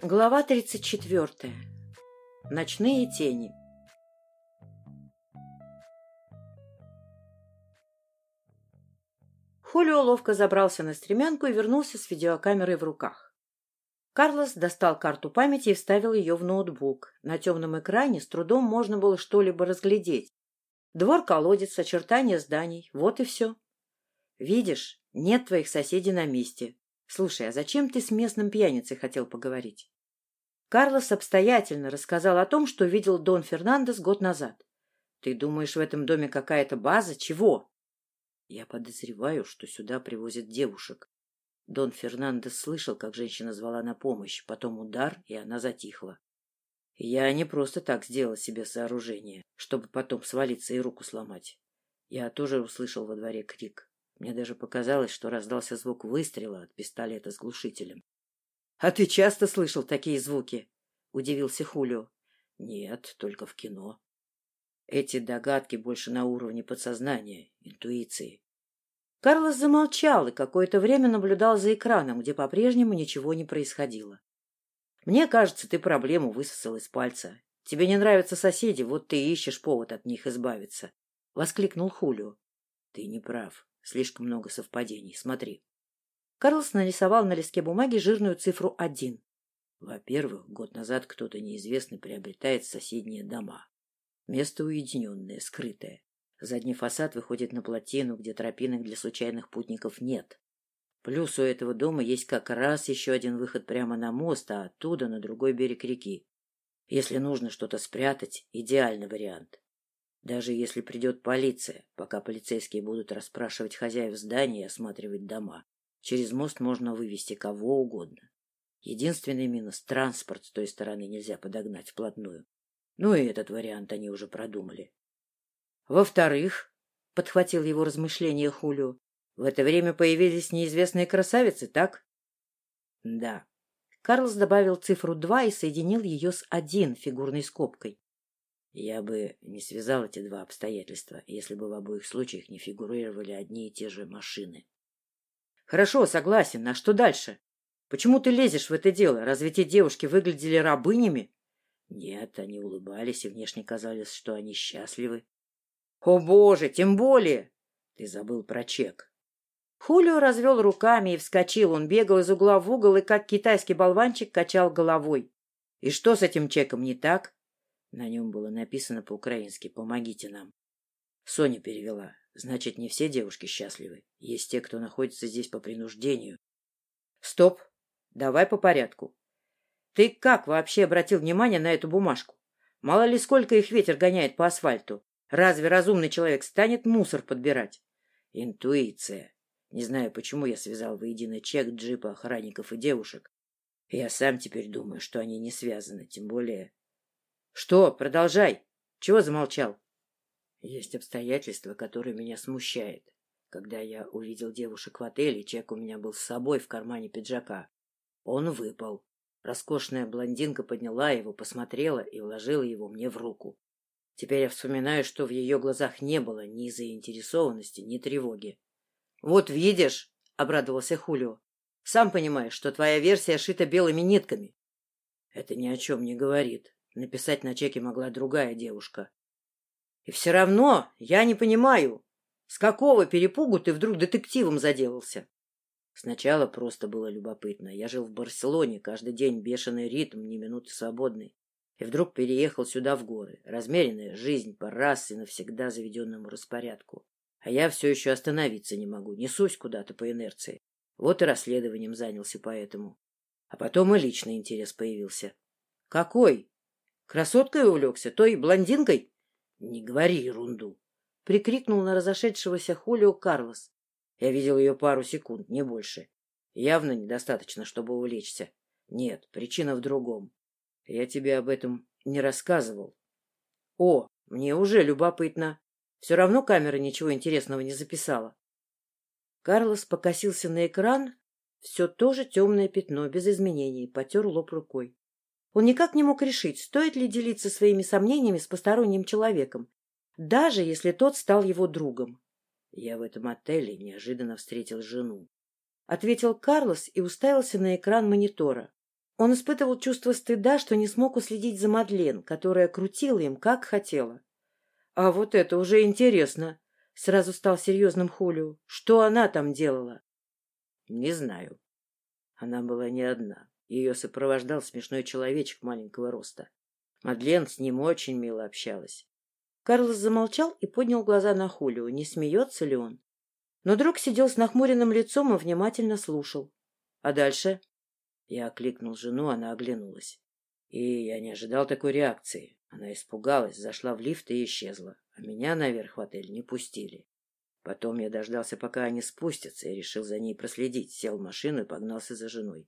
Глава 34. Ночные тени. Хулио ловко забрался на стремянку и вернулся с видеокамерой в руках. Карлос достал карту памяти и вставил ее в ноутбук. На темном экране с трудом можно было что-либо разглядеть. Двор-колодец, очертания зданий. Вот и все. Видишь, нет твоих соседей на месте. Слушай, а зачем ты с местным пьяницей хотел поговорить? Карлос обстоятельно рассказал о том, что видел Дон Фернандес год назад. Ты думаешь, в этом доме какая-то база? Чего? Я подозреваю, что сюда привозят девушек. Дон Фернандес слышал, как женщина звала на помощь, потом удар, и она затихла. Я не просто так сделал себе сооружение, чтобы потом свалиться и руку сломать. Я тоже услышал во дворе крик. Мне даже показалось, что раздался звук выстрела от пистолета с глушителем. — А ты часто слышал такие звуки? — удивился Хулио. — Нет, только в кино. Эти догадки больше на уровне подсознания, интуиции. Карлос замолчал и какое-то время наблюдал за экраном, где по-прежнему ничего не происходило. — Мне кажется, ты проблему высосал из пальца. Тебе не нравятся соседи, вот ты и ищешь повод от них избавиться. — воскликнул Хулио. — Ты не прав. Слишком много совпадений. Смотри. Карлос нарисовал на листке бумаги жирную цифру один. Во-первых, год назад кто-то неизвестный приобретает соседние дома. Место уединенное, скрытое. Задний фасад выходит на плотину, где тропинок для случайных путников нет. Плюс у этого дома есть как раз еще один выход прямо на мост, а оттуда на другой берег реки. Если нужно что-то спрятать, идеальный вариант. Даже если придет полиция, пока полицейские будут расспрашивать хозяев здания и осматривать дома, через мост можно вывести кого угодно. Единственный минус — транспорт с той стороны нельзя подогнать вплотную. Ну и этот вариант они уже продумали. Во-вторых, — подхватил его размышления Хулио, — в это время появились неизвестные красавицы, так? — Да. Карлос добавил цифру два и соединил ее с один фигурной скобкой. Я бы не связал эти два обстоятельства, если бы в обоих случаях не фигурировали одни и те же машины. Хорошо, согласен. А что дальше? Почему ты лезешь в это дело? Разве те девушки выглядели рабынями? Нет, они улыбались и внешне казалось, что они счастливы. О, боже, тем более! Ты забыл про чек. Хулио развел руками и вскочил. Он бегал из угла в угол и, как китайский болванчик, качал головой. И что с этим чеком не так? На нем было написано по-украински «Помогите нам». Соня перевела. Значит, не все девушки счастливы. Есть те, кто находится здесь по принуждению. Стоп. Давай по порядку. Ты как вообще обратил внимание на эту бумажку? Мало ли сколько их ветер гоняет по асфальту. Разве разумный человек станет мусор подбирать? Интуиция. Не знаю, почему я связал воедино чек джипа охранников и девушек. Я сам теперь думаю, что они не связаны, тем более что? Продолжай. Чего замолчал? Есть обстоятельства, которые меня смущают. Когда я увидел девушек в отеле, чек у меня был с собой в кармане пиджака. Он выпал. Роскошная блондинка подняла его, посмотрела и вложила его мне в руку. Теперь я вспоминаю, что в ее глазах не было ни заинтересованности, ни тревоги. — Вот видишь, — обрадовался Хулио, — сам понимаешь, что твоя версия шита белыми нитками. — Это ни о чем не говорит, Написать на чеке могла другая девушка. И все равно я не понимаю, с какого перепугу ты вдруг детективом заделался? Сначала просто было любопытно. Я жил в Барселоне, каждый день бешеный ритм, ни минуты свободной. И вдруг переехал сюда в горы. Размеренная жизнь по раз и навсегда заведенному распорядку. А я все еще остановиться не могу, несусь куда-то по инерции. Вот и расследованием занялся поэтому. А потом и личный интерес появился. — Какой? Красоткой увлекся, той блондинкой? — Не говори ерунду! — прикрикнул на разошедшегося Хулио Карлос. Я видел ее пару секунд, не больше. Явно недостаточно, чтобы увлечься. Нет, причина в другом. Я тебе об этом не рассказывал. О, мне уже любопытно. Все равно камера ничего интересного не записала. Карлос покосился на экран. Все то же темное пятно, без изменений, потер лоб рукой. Он никак не мог решить, стоит ли делиться своими сомнениями с посторонним человеком, даже если тот стал его другом. — Я в этом отеле неожиданно встретил жену. — ответил Карлос и уставился на экран монитора. Он испытывал чувство стыда, что не смог уследить за Мадлен, которая крутила им, как хотела. — А вот это уже интересно! — сразу стал серьезным Хулио. — Что она там делала? — Не знаю. Она была не одна. Ее сопровождал смешной человечек маленького роста. Мадлен с ним очень мило общалась. Карлос замолчал и поднял глаза на Хулио. Не смеется ли он? Но друг сидел с нахмуренным лицом и внимательно слушал. — А дальше? Я окликнул жену, она оглянулась. И я не ожидал такой реакции. Она испугалась, зашла в лифт и исчезла. А меня наверх в отель не пустили. Потом я дождался, пока они спустятся, и решил за ней проследить. Сел в машину и погнался за женой.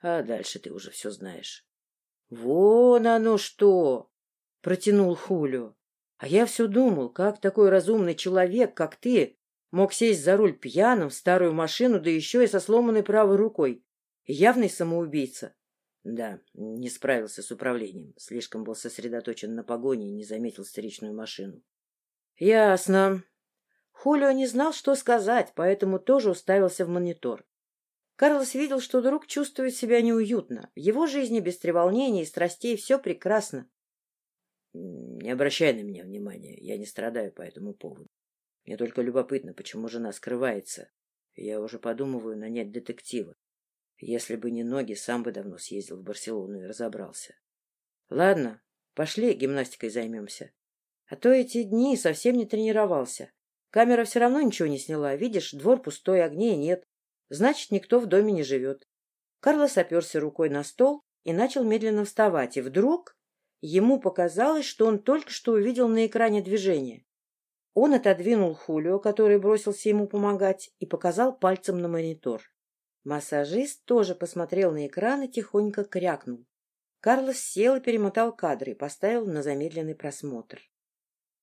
А дальше ты уже все знаешь. — Вон оно что! — протянул Хулио. А я все думал, как такой разумный человек, как ты, мог сесть за руль пьяным в старую машину, да еще и со сломанной правой рукой. Явный самоубийца. Да, не справился с управлением. Слишком был сосредоточен на погоне и не заметил встречную машину. Ясно. Хулио не знал, что сказать, поэтому тоже уставился в монитор. Карлос видел, что друг чувствует себя неуютно. В его жизни без треволнений и страстей все прекрасно. Не обращай на меня внимания, я не страдаю по этому поводу. Мне только любопытно, почему жена скрывается. Я уже подумываю нанять детектива. Если бы не ноги, сам бы давно съездил в Барселону и разобрался. Ладно, пошли гимнастикой займемся. А то эти дни совсем не тренировался. Камера все равно ничего не сняла. Видишь, двор пустой, огней нет. Значит, никто в доме не живет. Карлос оперся рукой на стол и начал медленно вставать, и вдруг ему показалось, что он только что увидел на экране движение. Он отодвинул Хулио, который бросился ему помогать, и показал пальцем на монитор. Массажист тоже посмотрел на экран и тихонько крякнул. Карлос сел и перемотал кадры и поставил на замедленный просмотр.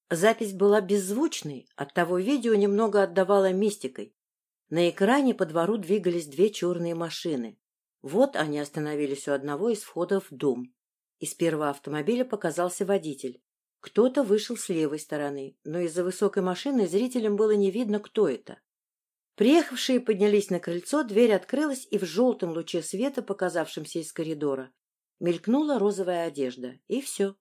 Запись была беззвучной, оттого видео немного отдавало мистикой. На экране по двору двигались две черные машины. Вот они остановились у одного из входов в дом. Из первого автомобиля показался водитель. Кто-то вышел с левой стороны, но из-за высокой машины зрителям было не видно, кто это. Приехавшие поднялись на крыльцо, дверь открылась, и в желтом луче света, показавшемся из коридора, мелькнула розовая одежда, и все.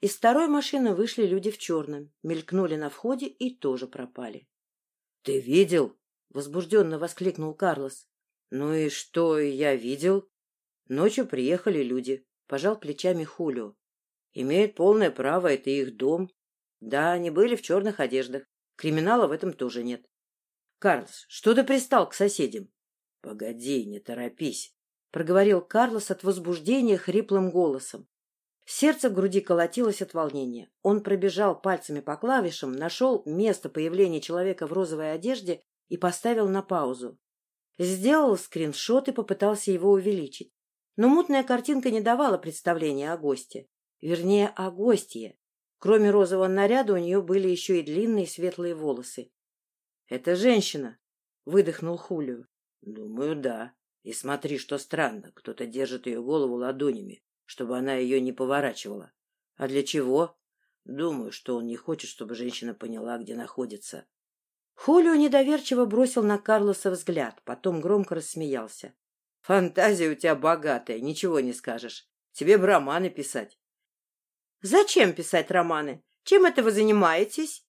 Из второй машины вышли люди в черном, мелькнули на входе и тоже пропали. — Ты видел? Возбужденно воскликнул Карлос. Ну и что я видел? Ночью приехали люди, пожал плечами Хулио. Имеют полное право, это их дом. Да, они были в черных одеждах. Криминала в этом тоже нет. Карлос, что ты пристал к соседям? Погоди, не торопись, проговорил Карлос от возбуждения хриплым голосом. Сердце в груди колотилось от волнения. Он пробежал пальцами по клавишам, нашел место появления человека в розовой одежде и поставил на паузу. Сделал скриншот и попытался его увеличить. Но мутная картинка не давала представления о госте. Вернее, о гостье. Кроме розового наряда у нее были еще и длинные светлые волосы. — Это женщина, — выдохнул Хулио. — Думаю, да. И смотри, что странно, кто-то держит ее голову ладонями, чтобы она ее не поворачивала. А для чего? Думаю, что он не хочет, чтобы женщина поняла, где находится. Хулио недоверчиво бросил на Карлоса взгляд, потом громко рассмеялся. — Фантазия у тебя богатая, ничего не скажешь. Тебе бы романы писать. — Зачем писать романы? Чем это вы занимаетесь?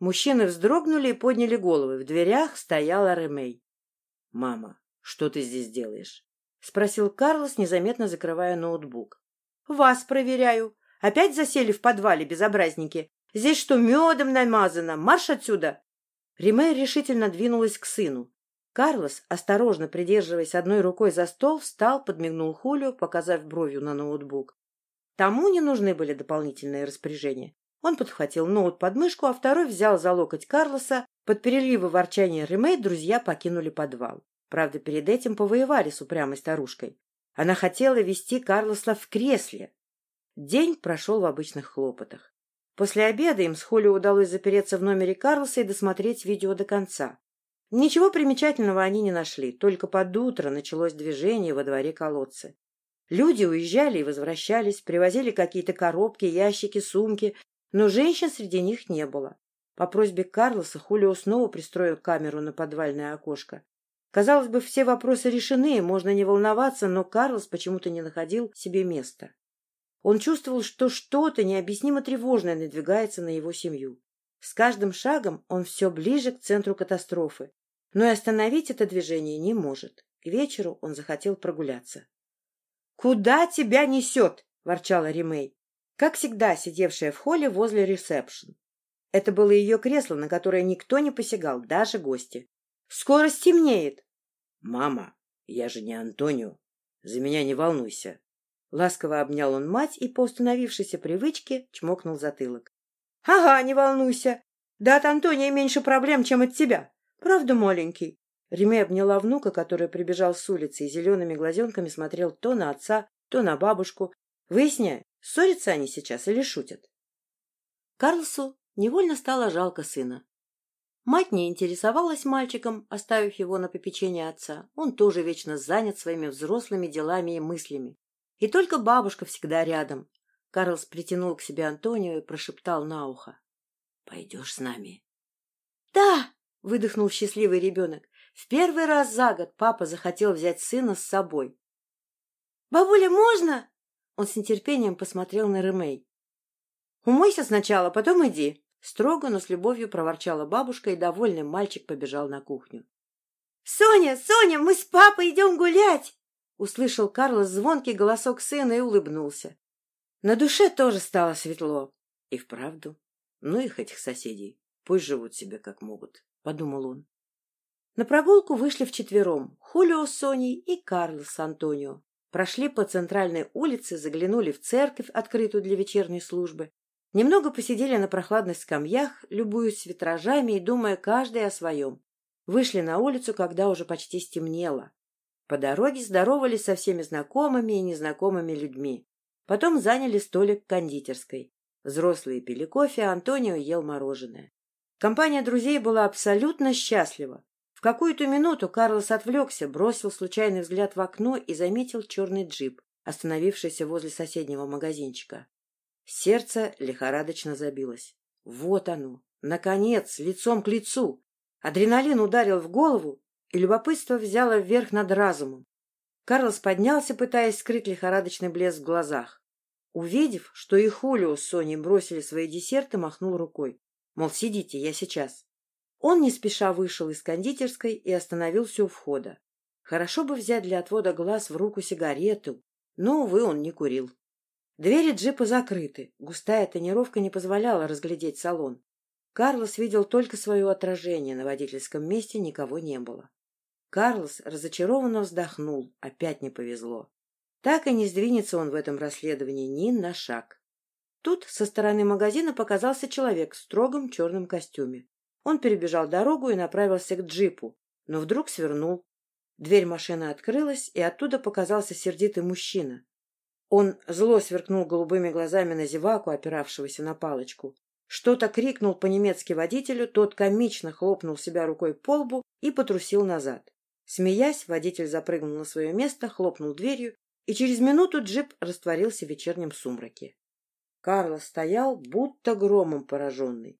Мужчины вздрогнули и подняли головы. В дверях стояла Ремей. — Мама, что ты здесь делаешь? — спросил Карлос, незаметно закрывая ноутбук. — Вас проверяю. Опять засели в подвале, безобразники? Здесь что, медом намазано? Марш отсюда! Риме решительно двинулась к сыну. Карлос, осторожно придерживаясь одной рукой за стол, встал, подмигнул Хулио, показав бровью на ноутбук. Тому не нужны были дополнительные распоряжения. Он подхватил ноут под мышку, а второй взял за локоть Карлоса. Под переливы ворчания Ремей друзья покинули подвал. Правда, перед этим повоевали с упрямой старушкой. Она хотела вести Карлоса в кресле. День прошел в обычных хлопотах. После обеда им с Холли удалось запереться в номере Карлса и досмотреть видео до конца. Ничего примечательного они не нашли, только под утро началось движение во дворе колодца. Люди уезжали и возвращались, привозили какие-то коробки, ящики, сумки, но женщин среди них не было. По просьбе Карлоса Хулио снова пристроил камеру на подвальное окошко. Казалось бы, все вопросы решены, можно не волноваться, но Карлос почему-то не находил себе места. Он чувствовал, что что-то необъяснимо тревожное надвигается на его семью. С каждым шагом он все ближе к центру катастрофы, но и остановить это движение не может. К вечеру он захотел прогуляться. — Куда тебя несет? — ворчала Римей, как всегда сидевшая в холле возле ресепшн. Это было ее кресло, на которое никто не посягал, даже гости. Скоро стемнеет. — Мама, я же не Антонио. За меня не волнуйся. Ласково обнял он мать и по установившейся привычке чмокнул затылок. — Ага, не волнуйся. Да от Антония меньше проблем, чем от тебя. Правда, маленький? Реме обняла внука, который прибежал с улицы и зелеными глазенками смотрел то на отца, то на бабушку, выясняя, ссорятся они сейчас или шутят. Карлсу невольно стало жалко сына. Мать не интересовалась мальчиком, оставив его на попечение отца. Он тоже вечно занят своими взрослыми делами и мыслями. И только бабушка всегда рядом. Карлс притянул к себе Антонио и прошептал на ухо. — Пойдешь с нами? — Да! — выдохнул счастливый ребенок. В первый раз за год папа захотел взять сына с собой. — Бабуля, можно? Он с нетерпением посмотрел на Ремей. — Умойся сначала, потом иди. Строго, но с любовью проворчала бабушка, и довольный мальчик побежал на кухню. — Соня, Соня, мы с папой идем гулять! Услышал Карлос звонкий голосок сына и улыбнулся. На душе тоже стало светло. И вправду, ну их этих соседей, пусть живут себе как могут, — подумал он. На прогулку вышли вчетвером Хулио с Соней и Карлос с Антонио. Прошли по центральной улице, заглянули в церковь, открытую для вечерней службы, Немного посидели на прохладных скамьях, любуясь витражами и думая каждый о своем. Вышли на улицу, когда уже почти стемнело. По дороге здоровались со всеми знакомыми и незнакомыми людьми. Потом заняли столик кондитерской. Взрослые пили кофе, а Антонио ел мороженое. Компания друзей была абсолютно счастлива. В какую-то минуту Карлос отвлекся, бросил случайный взгляд в окно и заметил черный джип, остановившийся возле соседнего магазинчика. Сердце лихорадочно забилось. Вот оно, наконец, лицом к лицу. Адреналин ударил в голову, и любопытство взяло вверх над разумом. Карлос поднялся, пытаясь скрыть лихорадочный блеск в глазах. Увидев, что и Хулио с Соней бросили свои десерты, махнул рукой. Мол, сидите, я сейчас. Он не спеша вышел из кондитерской и остановился у входа. Хорошо бы взять для отвода глаз в руку сигарету, но, увы, он не курил. Двери джипа закрыты. Густая тонировка не позволяла разглядеть салон. Карлос видел только свое отражение. На водительском месте никого не было. Карлос разочарованно вздохнул. Опять не повезло. Так и не сдвинется он в этом расследовании ни на шаг. Тут со стороны магазина показался человек в строгом черном костюме. Он перебежал дорогу и направился к джипу, но вдруг свернул. Дверь машины открылась, и оттуда показался сердитый мужчина. Он зло сверкнул голубыми глазами на зеваку, опиравшегося на палочку. Что-то крикнул по-немецки водителю, тот комично хлопнул себя рукой по лбу и потрусил назад. Смеясь, водитель запрыгнул на свое место, хлопнул дверью, и через минуту джип растворился в вечернем сумраке. Карлос стоял, будто громом пораженный.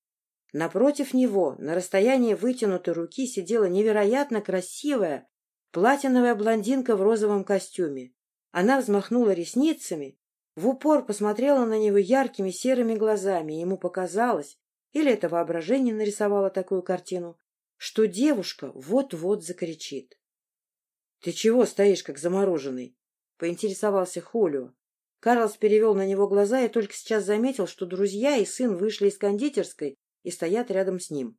Напротив него, на расстоянии вытянутой руки, сидела невероятно красивая платиновая блондинка в розовом костюме. Она взмахнула ресницами, в упор посмотрела на него яркими серыми глазами, и ему показалось, или это воображение нарисовало такую картину, что девушка вот-вот закричит. — Ты чего стоишь, как замороженный? — поинтересовался Хулио. Карлос перевел на него глаза и только сейчас заметил, что друзья и сын вышли из кондитерской и стоят рядом с ним.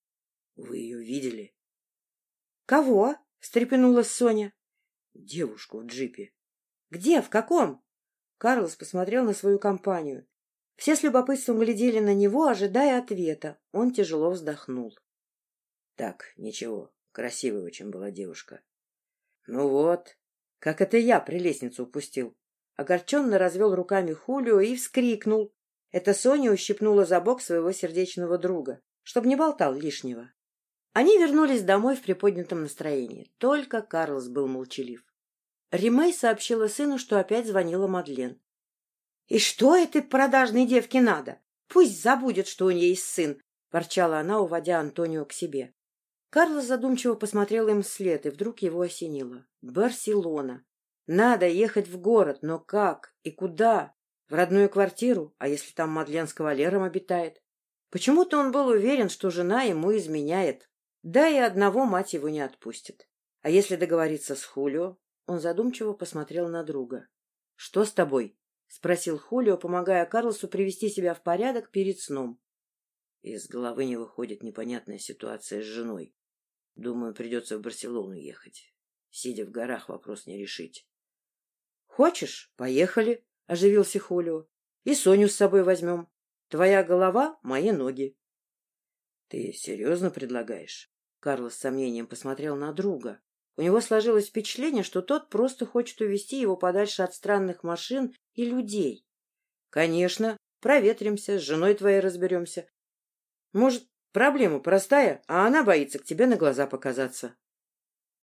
— Вы ее видели? — Кого? — встрепенулась Соня. — Девушку в джипе. «Где? В каком?» Карлос посмотрел на свою компанию. Все с любопытством глядели на него, ожидая ответа. Он тяжело вздохнул. «Так, ничего. Красивая очень была девушка». «Ну вот. Как это я прелестницу упустил?» Огорченно развел руками Хулио и вскрикнул. Это Соня ущипнула за бок своего сердечного друга, чтобы не болтал лишнего. Они вернулись домой в приподнятом настроении. Только Карлос был молчалив. Римей сообщила сыну, что опять звонила Мадлен. — И что этой продажной девке надо? Пусть забудет, что у нее есть сын, — ворчала она, уводя Антонио к себе. Карлос задумчиво посмотрел им вслед, и вдруг его осенило. Барселона. Надо ехать в город, но как и куда? В родную квартиру? А если там Мадлен с кавалером обитает? Почему-то он был уверен, что жена ему изменяет. Да и одного мать его не отпустит. А если договориться с Хулио? Он задумчиво посмотрел на друга. — Что с тобой? — спросил Хулио, помогая Карлосу привести себя в порядок перед сном. Из головы не выходит непонятная ситуация с женой. Думаю, придется в Барселону ехать. Сидя в горах, вопрос не решить. — Хочешь? Поехали, — оживился Хулио. — И Соню с собой возьмем. Твоя голова — мои ноги. — Ты серьезно предлагаешь? Карлос с сомнением посмотрел на друга. У него сложилось впечатление, что тот просто хочет увести его подальше от странных машин и людей. — Конечно. Проветримся, с женой твоей разберемся. Может, проблема простая, а она боится к тебе на глаза показаться.